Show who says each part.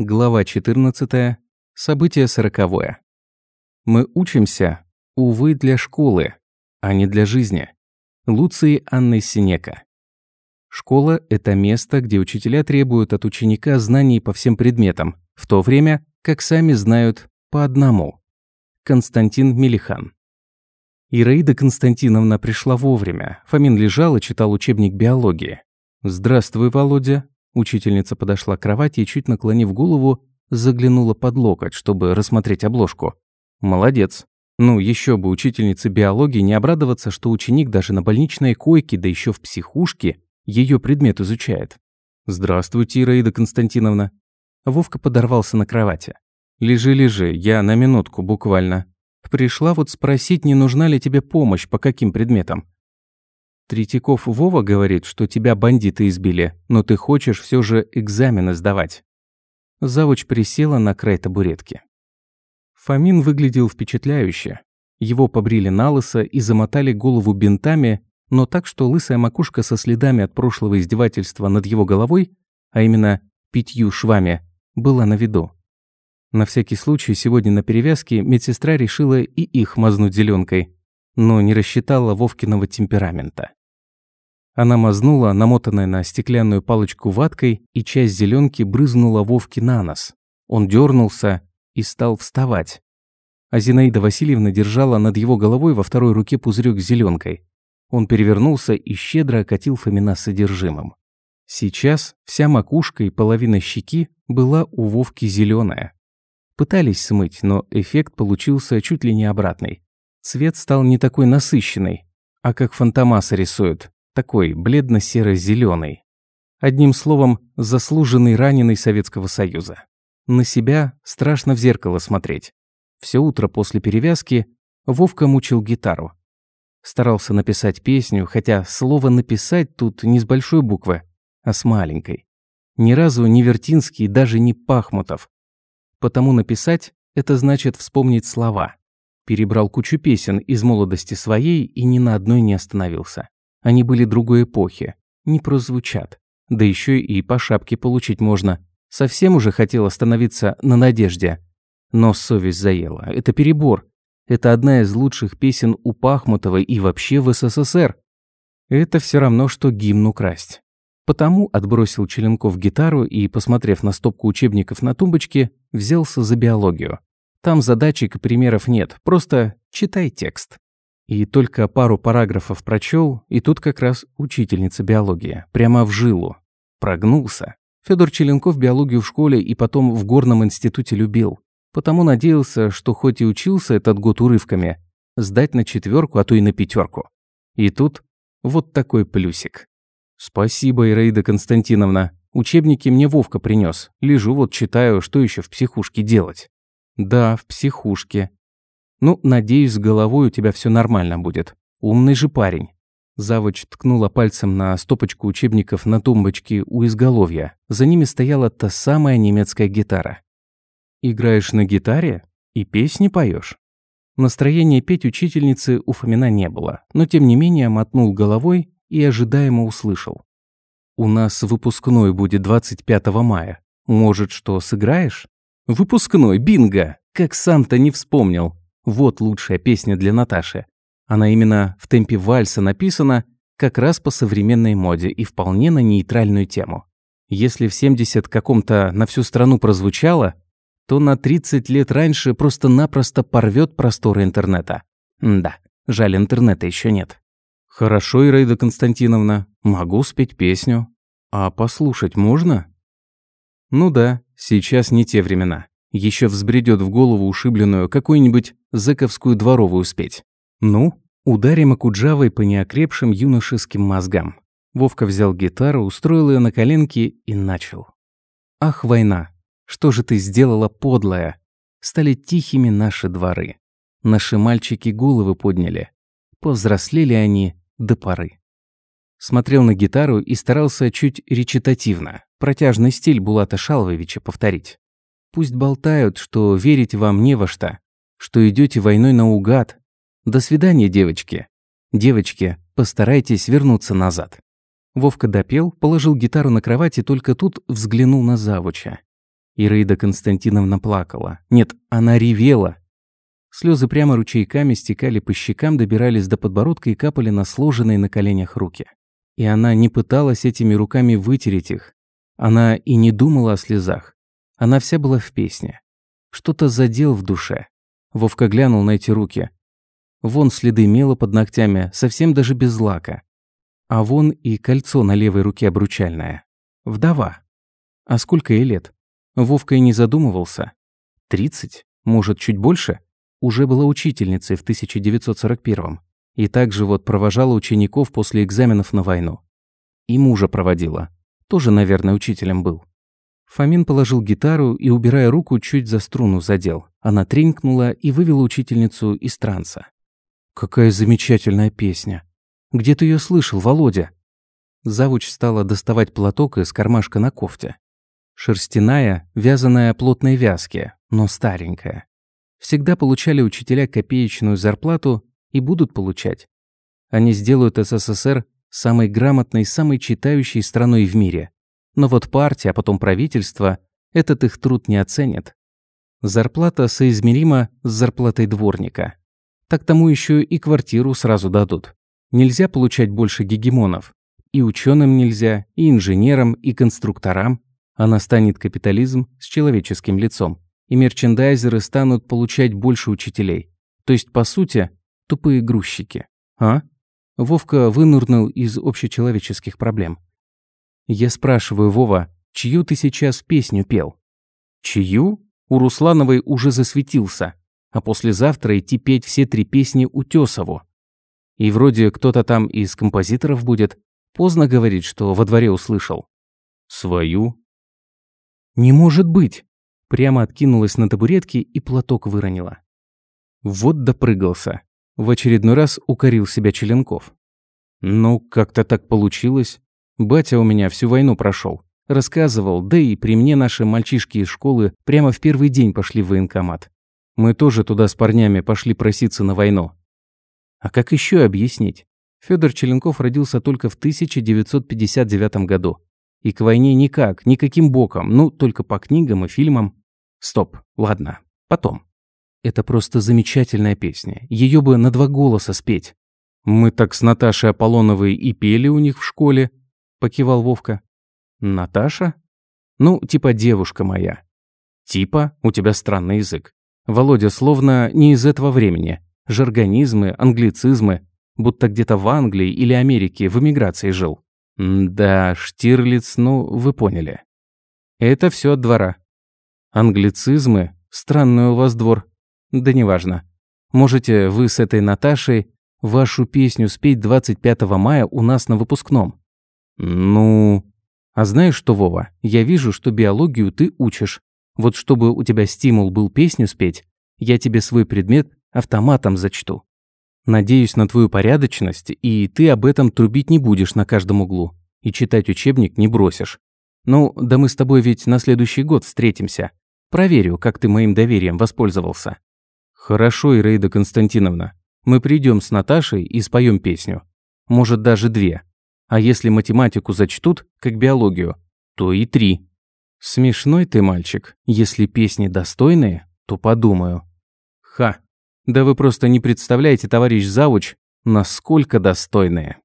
Speaker 1: Глава 14. Событие сороковое. Мы учимся, увы, для школы, а не для жизни. Луций Анны Синека. Школа – это место, где учителя требуют от ученика знаний по всем предметам, в то время как сами знают по одному. Константин Мелихан. Ираида Константиновна пришла вовремя. Фомин лежал и читал учебник биологии. «Здравствуй, Володя», Учительница подошла к кровати и, чуть наклонив голову, заглянула под локоть, чтобы рассмотреть обложку. Молодец. Ну, еще бы учительнице биологии не обрадоваться, что ученик даже на больничной койке, да еще в психушке, ее предмет изучает. «Здравствуйте, Ираида Константиновна». Вовка подорвался на кровати. «Лежи, лежи, я на минутку, буквально. Пришла вот спросить, не нужна ли тебе помощь, по каким предметам. Третьяков Вова говорит, что тебя бандиты избили, но ты хочешь все же экзамены сдавать. Завуч присела на край табуретки. Фомин выглядел впечатляюще. Его побрили на лысо и замотали голову бинтами, но так, что лысая макушка со следами от прошлого издевательства над его головой, а именно пятью швами, была на виду. На всякий случай сегодня на перевязке медсестра решила и их мазнуть зеленкой, но не рассчитала Вовкиного темперамента. Она мазнула, намотанной на стеклянную палочку ваткой, и часть зеленки брызнула Вовке на нос. Он дернулся и стал вставать. А Зинаида Васильевна держала над его головой во второй руке пузырек с зеленкой. Он перевернулся и щедро окатил Фомина содержимым. Сейчас вся макушка и половина щеки была у Вовки зеленая. Пытались смыть, но эффект получился чуть ли не обратный. Цвет стал не такой насыщенный, а как фантомаса рисуют, такой бледно-серо-зеленый. Одним словом, заслуженный раненый Советского Союза. На себя страшно в зеркало смотреть. Все утро после перевязки Вовка мучил гитару. Старался написать песню, хотя слово «написать» тут не с большой буквы, а с маленькой. Ни разу не Вертинский, даже не Пахмутов. Потому написать – это значит вспомнить слова. Перебрал кучу песен из молодости своей и ни на одной не остановился. Они были другой эпохи, не прозвучат. Да еще и по шапке получить можно. Совсем уже хотел остановиться на надежде. Но совесть заела. Это перебор. Это одна из лучших песен у Пахмутовой и вообще в СССР. Это все равно, что гимн украсть. Потому отбросил Челенков гитару и, посмотрев на стопку учебников на тумбочке, взялся за биологию. Там задачек и примеров нет, просто читай текст. И только пару параграфов прочел, и тут как раз учительница биологии, прямо в жилу. Прогнулся. Федор Челенков биологию в школе и потом в горном институте любил. Потому надеялся, что хоть и учился этот год урывками, сдать на четверку, а то и на пятерку. И тут вот такой плюсик. Спасибо, Ираида Константиновна. Учебники мне Вовка принес. Лежу вот читаю, что еще в психушке делать. Да, в психушке. «Ну, надеюсь, с головой у тебя все нормально будет. Умный же парень». Завуч ткнула пальцем на стопочку учебников на тумбочке у изголовья. За ними стояла та самая немецкая гитара. «Играешь на гитаре? И песни поешь? Настроения петь учительницы у Фомина не было, но тем не менее мотнул головой и ожидаемо услышал. «У нас выпускной будет 25 мая. Может, что, сыграешь?» «Выпускной, бинго! Как сам-то не вспомнил. Вот лучшая песня для Наташи. Она именно в темпе вальса написана как раз по современной моде и вполне на нейтральную тему. Если в 70 каком-то на всю страну прозвучало, то на 30 лет раньше просто-напросто порвет просторы интернета. Да, жаль, интернета еще нет. Хорошо, Ираида Константиновна, могу спеть песню. А послушать можно? Ну да, сейчас не те времена. Еще взбредет в голову ушибленную какую-нибудь зэковскую дворовую спеть. Ну, ударим Акуджавой по неокрепшим юношеским мозгам. Вовка взял гитару, устроил ее на коленки и начал. «Ах, война! Что же ты сделала, подлая? Стали тихими наши дворы. Наши мальчики головы подняли. Повзрослели они до поры». Смотрел на гитару и старался чуть речитативно, протяжный стиль Булата Шалвовича повторить. Пусть болтают, что верить вам не во что, что идете войной наугад. До свидания, девочки. Девочки, постарайтесь вернуться назад. Вовка допел, положил гитару на кровать и только тут взглянул на завуча. Ираида Константиновна плакала. Нет, она ревела. Слезы прямо ручейками стекали по щекам, добирались до подбородка и капали на сложенные на коленях руки. И она не пыталась этими руками вытереть их. Она и не думала о слезах. Она вся была в песне. Что-то задел в душе. Вовка глянул на эти руки. Вон следы мела под ногтями, совсем даже без лака. А вон и кольцо на левой руке обручальное. Вдова. А сколько ей лет? Вовка и не задумывался. Тридцать? Может, чуть больше? Уже была учительницей в 1941-м. И также вот провожала учеников после экзаменов на войну. И мужа проводила. Тоже, наверное, учителем был. Фомин положил гитару и, убирая руку, чуть за струну задел. Она тренькнула и вывела учительницу из транса. «Какая замечательная песня! Где ты ее слышал, Володя?» Завуч стала доставать платок из кармашка на кофте. Шерстяная, вязаная плотной вязки, но старенькая. Всегда получали учителя копеечную зарплату и будут получать. Они сделают СССР самой грамотной, самой читающей страной в мире. Но вот партия, а потом правительство этот их труд не оценят. Зарплата соизмерима с зарплатой дворника. Так тому еще и квартиру сразу дадут. Нельзя получать больше гегемонов. И ученым нельзя, и инженерам, и конструкторам. А настанет капитализм с человеческим лицом. И мерчендайзеры станут получать больше учителей. То есть, по сути, тупые грузчики. А? Вовка вынырнул из общечеловеческих проблем. Я спрашиваю, Вова, чью ты сейчас песню пел? Чью? У Руслановой уже засветился, а послезавтра идти петь все три песни Утесову. И вроде кто-то там из композиторов будет. Поздно говорить, что во дворе услышал. Свою? Не может быть! Прямо откинулась на табуретке и платок выронила. Вот допрыгался. В очередной раз укорил себя Челенков. «Ну, как-то так получилось. Батя у меня всю войну прошел. Рассказывал, да и при мне наши мальчишки из школы прямо в первый день пошли в военкомат. Мы тоже туда с парнями пошли проситься на войну. А как еще объяснить? Федор Челенков родился только в 1959 году. И к войне никак, никаким боком, ну, только по книгам и фильмам. Стоп, ладно, потом. Это просто замечательная песня. Ее бы на два голоса спеть. Мы так с Наташей Аполлоновой и пели у них в школе, покивал Вовка. Наташа? Ну, типа девушка моя. Типа, у тебя странный язык. Володя словно не из этого времени. Жаргонизмы, англицизмы, будто где-то в Англии или Америке в эмиграции жил. да, Штирлиц, ну, вы поняли. Это все от двора. Англицизмы? Странный у вас двор. Да неважно. Можете вы с этой Наташей вашу песню спеть 25 мая у нас на выпускном. Ну... А знаешь что, Вова, я вижу, что биологию ты учишь. Вот чтобы у тебя стимул был песню спеть, я тебе свой предмет автоматом зачту. Надеюсь на твою порядочность, и ты об этом трубить не будешь на каждом углу. И читать учебник не бросишь. Ну, да мы с тобой ведь на следующий год встретимся. Проверю, как ты моим доверием воспользовался. «Хорошо, Ираида Константиновна. Мы придем с Наташей и споем песню. Может, даже две. А если математику зачтут, как биологию, то и три. Смешной ты мальчик. Если песни достойные, то подумаю. Ха. Да вы просто не представляете, товарищ Завуч, насколько достойные.